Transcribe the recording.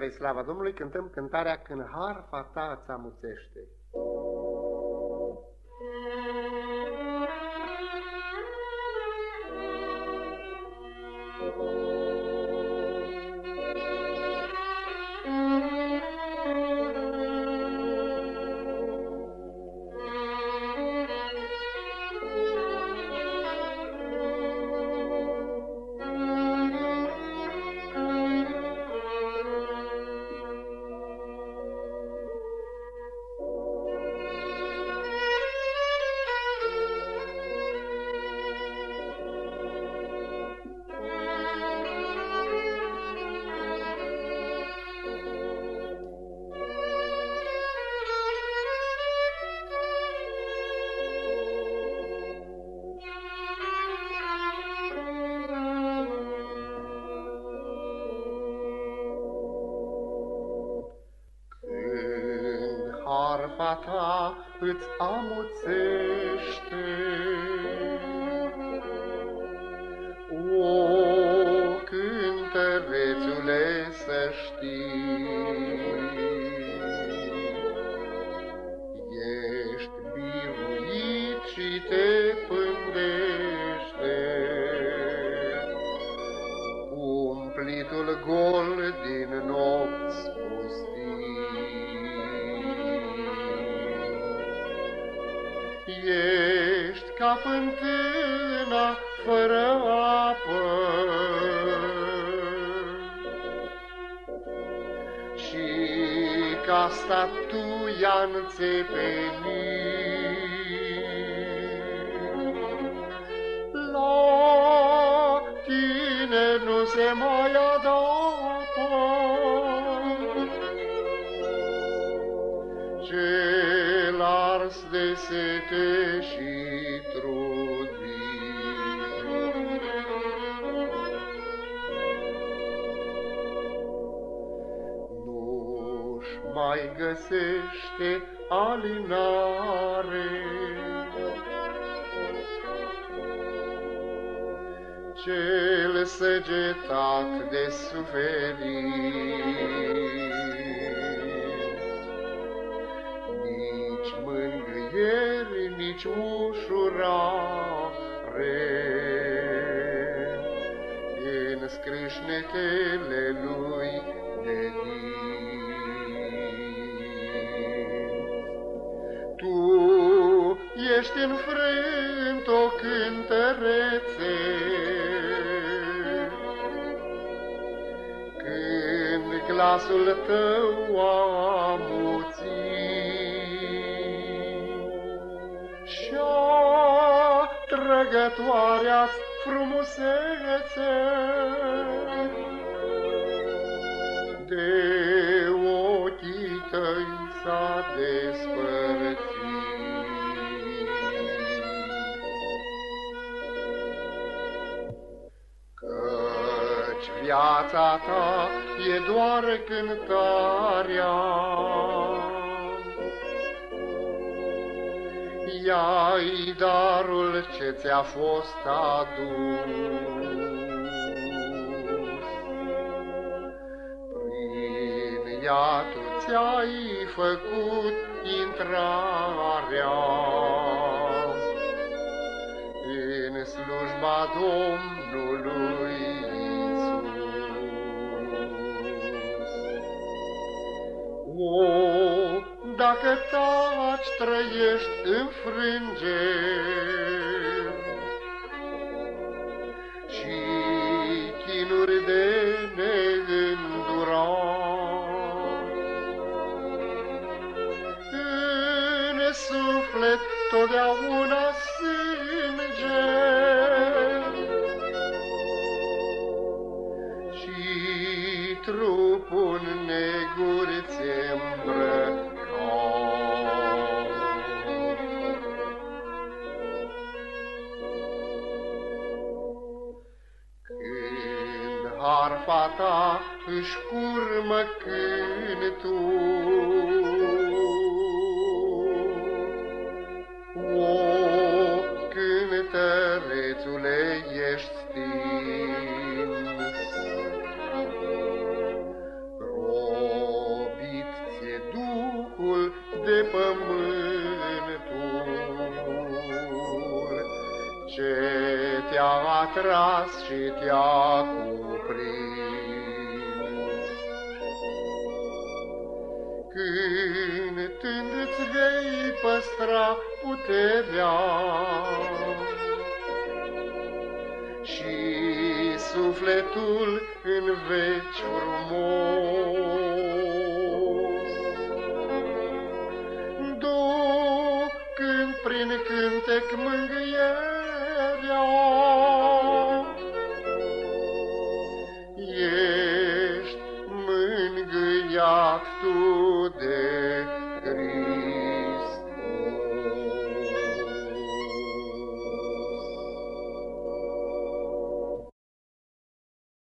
Spre slava Domnului cântăm cântarea Când harfa ta îți amuțește. Harfa ta îți amuțește. O, cântărețule, să știi, Ești biruit și te pândește, Umplitul gol din nopți ca fântâna fără apă. Și ca statuia înțepenit La tine nu se mai adapă. Cel ars de sete și trudit. Nu-și mai găsește alinare, Cel săgetat de suferit. Nici ușurare. În scrâșnetele lui de Tu ești înfrânt o cântărețe, Când glasul tău amuții, trăgătoarea frumusețe. De ochii tăi s-a despărțit. Căci viața ta e doar cântarea, ia-i darul ce ți-a fost adus. Prin ea tu ți-ai făcut intrarea în slujba Domnului Iisus. O, dacă taci, trăiești în frânge. Și chinuri de neîndurat. În suflet totdeauna sânge. Și trupul negur ți-embrăcat. arfa ta își curmă cântul. O, cântărețule, ești stins, robit ți duhul de pământul, ce te-a atras și te-a curat. Vei păstra puterea și sufletul în veci frumos. Ducând prin cântec mângâierea, ești mângâiat tu de